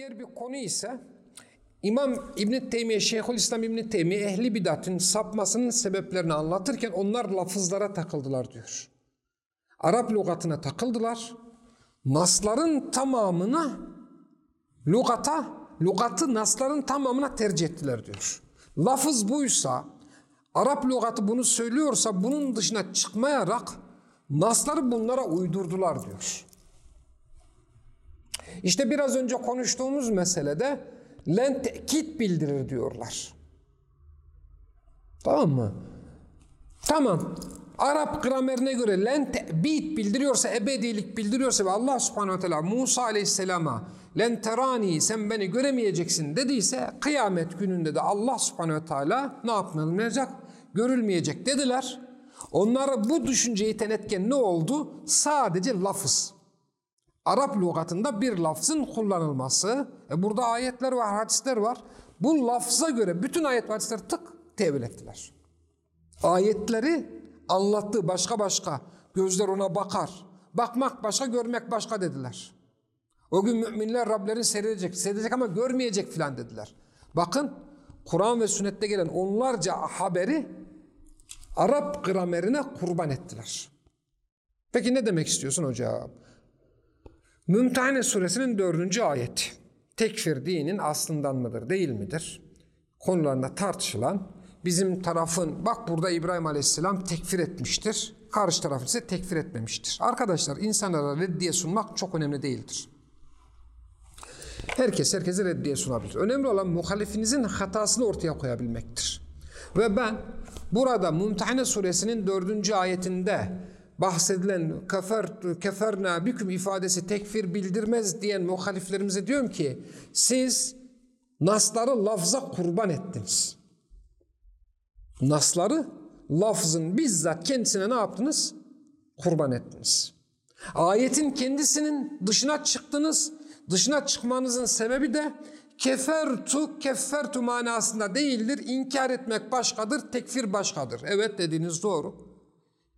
Diğer bir konu ise İmam İbn Teymiye, Şeyhülislam İbn Teymiye ehli bidatın sapmasının sebeplerini anlatırken onlar lafızlara takıldılar diyor. Arap lügatına takıldılar. Nasların tamamına lügata, lügatı nasların tamamına tercih ettiler diyor. Lafız buysa, Arap lügatı bunu söylüyorsa bunun dışına çıkmayarak nasları bunlara uydurdular diyor. İşte biraz önce konuştuğumuz meselede len tekit bildirir diyorlar. Tamam mı? Tamam. Arap gramerine göre len te'bit bildiriyorsa, ebedilik bildiriyorsa ve Allah subhanehu teala Musa aleyhisselama len terani sen beni göremeyeceksin dediyse kıyamet gününde de Allah subhanehu ve teala ne yapmayacak? Görülmeyecek dediler. Onlara bu düşünceyi iten etken ne oldu? Sadece lafız. Arap lügatında bir lafzın kullanılması. E burada ayetler var, hadisler var. Bu lafza göre bütün ayet ve hadisleri tık tevil ettiler. Ayetleri anlattığı başka başka, gözler ona bakar. Bakmak başka, görmek başka dediler. O gün müminler Rablerini seyredecek, seyredecek ama görmeyecek filan dediler. Bakın Kur'an ve sünnette gelen onlarca haberi Arap gramerine kurban ettiler. Peki ne demek istiyorsun hocam? Mümtehane suresinin dördüncü ayeti. Tekfir dinin aslından mıdır değil midir? Konularında tartışılan bizim tarafın bak burada İbrahim Aleyhisselam tekfir etmiştir. Karşı taraf ise tekfir etmemiştir. Arkadaşlar insanlara reddiye sunmak çok önemli değildir. Herkes herkese reddiye sunabilir. Önemli olan muhalifinizin hatasını ortaya koyabilmektir. Ve ben burada Mümtehane suresinin dördüncü ayetinde bahsedilen kefer, keferna büküm ifadesi tekfir bildirmez diyen muhaliflerimize diyorum ki siz nasları lafza kurban ettiniz. Nasları lafzın bizzat kendisine ne yaptınız? Kurban ettiniz. Ayetin kendisinin dışına çıktınız. Dışına çıkmanızın sebebi de kefertu keffertu manasında değildir. İnkar etmek başkadır, tekfir başkadır. Evet dediğiniz doğru.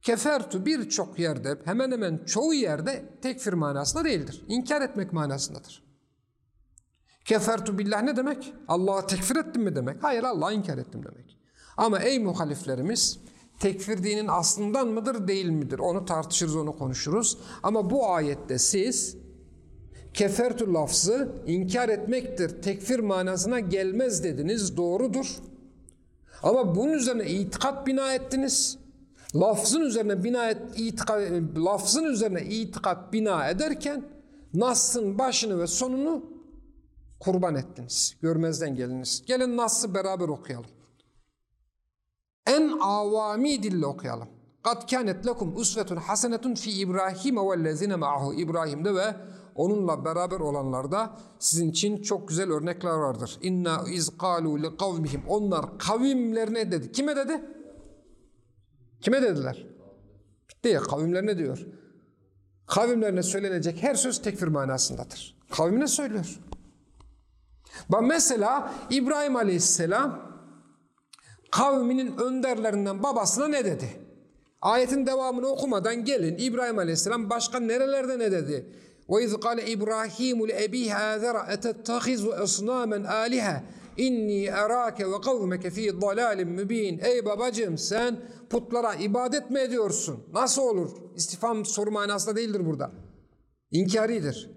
Kefertu birçok yerde hemen hemen çoğu yerde tekfir manasında değildir. İnkar etmek manasındadır. Kefertu billah ne demek? Allah'a tekfir ettim mi demek? Hayır Allah'a inkar ettim demek. Ama ey muhaliflerimiz tekfir dinin aslından mıdır değil midir? Onu tartışırız onu konuşuruz. Ama bu ayette siz kefertu lafzı inkar etmektir. Tekfir manasına gelmez dediniz. Doğrudur. Ama bunun üzerine itikat bina ettiniz. Lafzın üzerine bina et, itika, lafzın üzerine itikat bina ederken Nas'ın başını ve sonunu kurban ettiniz. Görmezden geliniz. Gelin Nas'ı beraber okuyalım. En avami dille okuyalım. Kad kânet lekum usvetun hasenetun fi İbrahim ve lezine ma'ahu. İbrahim'de ve onunla beraber olanlarda sizin için çok güzel örnekler vardır. İnna iz kalu li kavmihim. Onlar kavimlerine dedi. Kime dedi? Kime dediler? Bitti ya kavimlerine diyor. Kavimlerine söylenecek her söz tekfir manasındadır. Kavmine söylüyor. Bak mesela İbrahim Aleyhisselam kavminin önderlerinden babasına ne dedi? Ayetin devamını okumadan gelin İbrahim Aleyhisselam başka nerelerde ne dedi? وَاِذْ قَالَ إِبْرَاهِيمُ لِأَب۪يهِ هَذَرَ اَتَتَّخِذُ اَصْنَامًا آلِهَا inni erake ve kavmeke fi dalalim mübin. Ey babacığım sen putlara ibadet mi ediyorsun? Nasıl olur? İstifam soru manasında değildir burada. İnkaridir.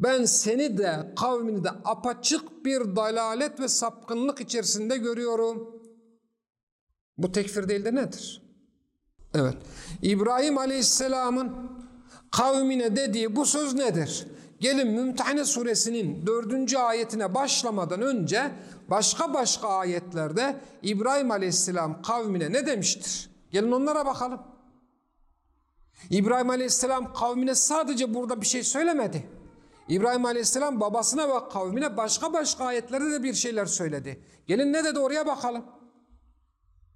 Ben seni de kavmini de apaçık bir dalalet ve sapkınlık içerisinde görüyorum. Bu tekfir değil de nedir? Evet. İbrahim Aleyhisselam'ın kavmine dediği bu söz nedir? Gelin Mümtehane suresinin dördüncü ayetine başlamadan önce başka başka ayetlerde İbrahim Aleyhisselam kavmine ne demiştir? Gelin onlara bakalım. İbrahim Aleyhisselam kavmine sadece burada bir şey söylemedi. İbrahim Aleyhisselam babasına ve kavmine başka başka ayetlerde de bir şeyler söyledi. Gelin ne dedi oraya bakalım.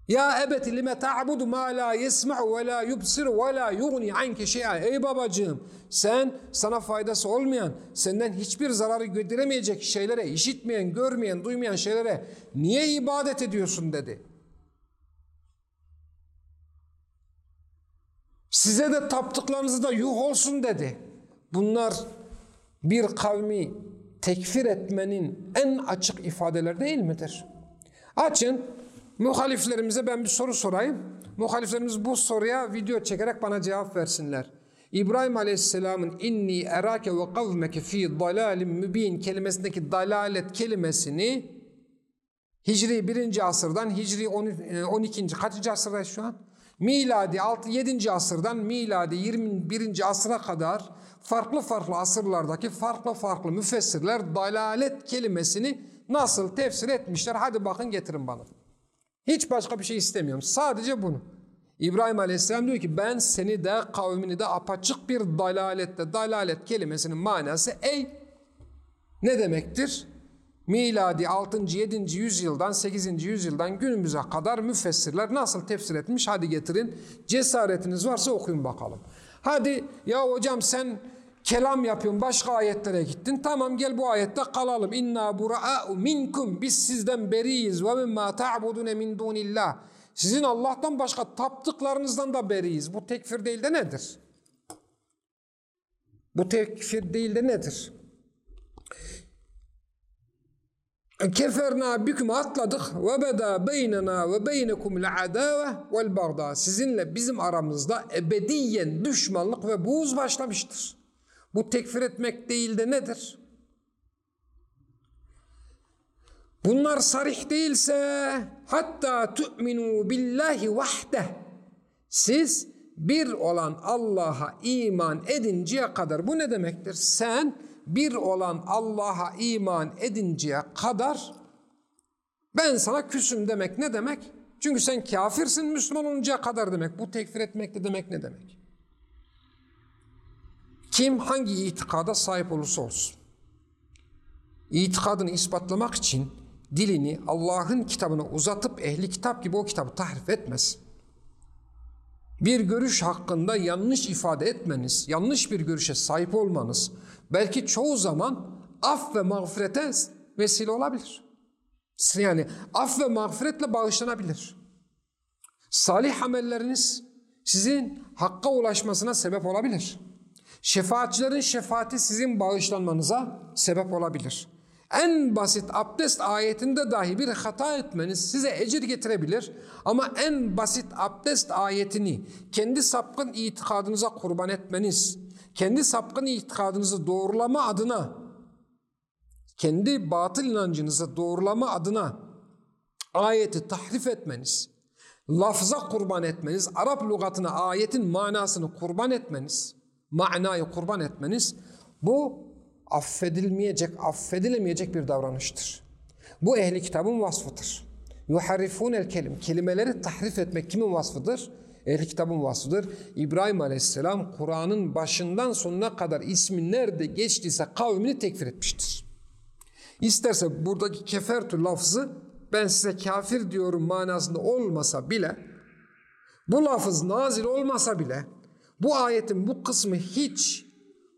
Ya ebeti lime ta'budu ma la yesma'u ve la yubsir ve la yugni anke şey'a. Ey babacığım sen sana faydası olmayan, senden hiçbir zararı götüremeyecek şeylere, işitmeyen, görmeyen, duymayan şeylere niye ibadet ediyorsun dedi. Size de taptıklarınızı da yuh olsun dedi. Bunlar bir kavmi tekfir etmenin en açık ifadeler değil midir? Açın, muhaliflerimize ben bir soru sorayım. Muhaliflerimiz bu soruya video çekerek bana cevap versinler. İbrahim Aleyhisselam'ın inni erake ve kavmeke fi dalalim mübin kelimesindeki dalalet kelimesini Hicri 1. asırdan Hicri 12. kaçıncı asırdayız şu an? Miladi 6 7. asırdan miladi 21. asıra kadar farklı farklı asırlardaki farklı farklı müfessirler dalalet kelimesini nasıl tefsir etmişler? Hadi bakın getirin bana. Hiç başka bir şey istemiyorum. Sadece bunu. İbrahim Aleyhisselam diyor ki ben seni de kavmini de apaçık bir dalalette, dalalet kelimesinin manası ey ne demektir? Miladi 6. 7. yüzyıldan 8. yüzyıldan günümüze kadar müfessirler nasıl tefsir etmiş? Hadi getirin. Cesaretiniz varsa okuyun bakalım. Hadi ya hocam sen kelam yapıyorsun başka ayetlere gittin. Tamam gel bu ayette kalalım. İnna bura'u minkum biz sizden beriyiz ve mimma ta'budune min dunillah. Sizin Allah'tan başka taptıklarınızdan da beriyiz. Bu tekfir değil de nedir? Bu tekfir değil de nedir? Keferna büküm atladık ve beda beynena ve beynekumul adave vel bagda. Sizinle bizim aramızda ebediyen düşmanlık ve buğz başlamıştır. Bu tekfir etmek değil de nedir? Bunlar sarih değilse hatta tu'minu billahi vahdeh. Siz bir olan Allah'a iman edinceye kadar bu ne demektir? Sen bir olan Allah'a iman edinceye kadar ben sana küsüm demek ne demek? Çünkü sen kafirsin Müslüman oluncaya kadar demek. Bu tekfir etmek de demek ne demek? Kim hangi itikada sahip olursa olsun. İtikadını ispatlamak için dilini Allah'ın kitabına uzatıp ehli kitap gibi o kitabı tahrif etmez. Bir görüş hakkında yanlış ifade etmeniz, yanlış bir görüşe sahip olmanız belki çoğu zaman af ve mağfirete vesile olabilir. Yani af ve mağfiretle bağışlanabilir. Salih amelleriniz sizin hakka ulaşmasına sebep olabilir. Şefaatçilerin şefaati sizin bağışlanmanıza sebep olabilir. En basit abdest ayetinde dahi bir hata etmeniz size ecir getirebilir. Ama en basit abdest ayetini kendi sapkın itikadınıza kurban etmeniz, kendi sapkın itikadınızı doğrulama adına, kendi batıl inancınızı doğrulama adına ayeti tahrif etmeniz, lafza kurban etmeniz, Arap lügatına ayetin manasını kurban etmeniz, manayı kurban etmeniz bu affedilmeyecek, affedilemeyecek bir davranıştır. Bu ehli kitabın vasfıdır. El kelim. Kelimeleri tahrif etmek kimin vasfıdır? Ehli kitabın vasfıdır. İbrahim aleyhisselam Kur'an'ın başından sonuna kadar ismi nerede geçtiyse kavmini tekfir etmiştir. İsterse buradaki kefertü lafzı ben size kafir diyorum manasında olmasa bile bu lafız nazil olmasa bile bu ayetin bu kısmı hiç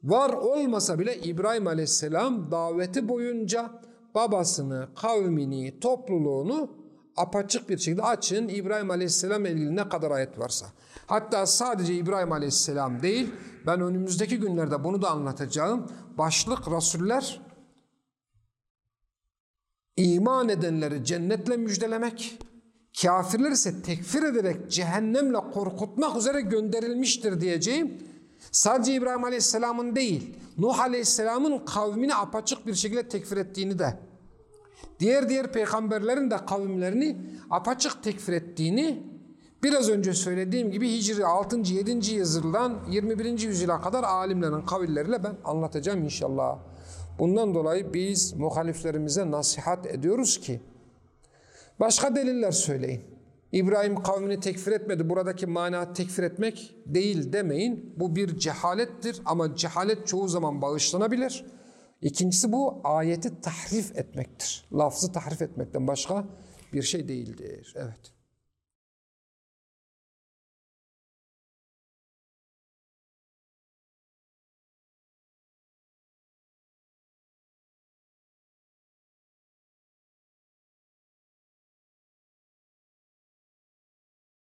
var olmasa bile İbrahim Aleyhisselam daveti boyunca babasını, kavmini, topluluğunu apaçık bir şekilde açın İbrahim Aleyhisselam ilgili ne kadar ayet varsa. Hatta sadece İbrahim Aleyhisselam değil, ben önümüzdeki günlerde bunu da anlatacağım. Başlık Rasuller iman edenleri cennetle müjdelemek, kafirler ise tekfir ederek cehennemle korkutmak üzere gönderilmiştir diyeceğim. Sadece İbrahim Aleyhisselam'ın değil, Nuh Aleyhisselam'ın kavmini apaçık bir şekilde tekfir ettiğini de, diğer diğer peygamberlerin de kavimlerini apaçık tekfir ettiğini, biraz önce söylediğim gibi Hicri 6. 7. yüzyıldan 21. yüzyıla kadar alimlerin kavilleriyle ben anlatacağım inşallah. Bundan dolayı biz muhaliflerimize nasihat ediyoruz ki, başka deliller söyleyin. İbrahim kavmini tekfir etmedi. Buradaki mana tekfir etmek değil demeyin. Bu bir cehalettir ama cehalet çoğu zaman bağışlanabilir. İkincisi bu ayeti tahrif etmektir. Lafzı tahrif etmekten başka bir şey değildir. Evet.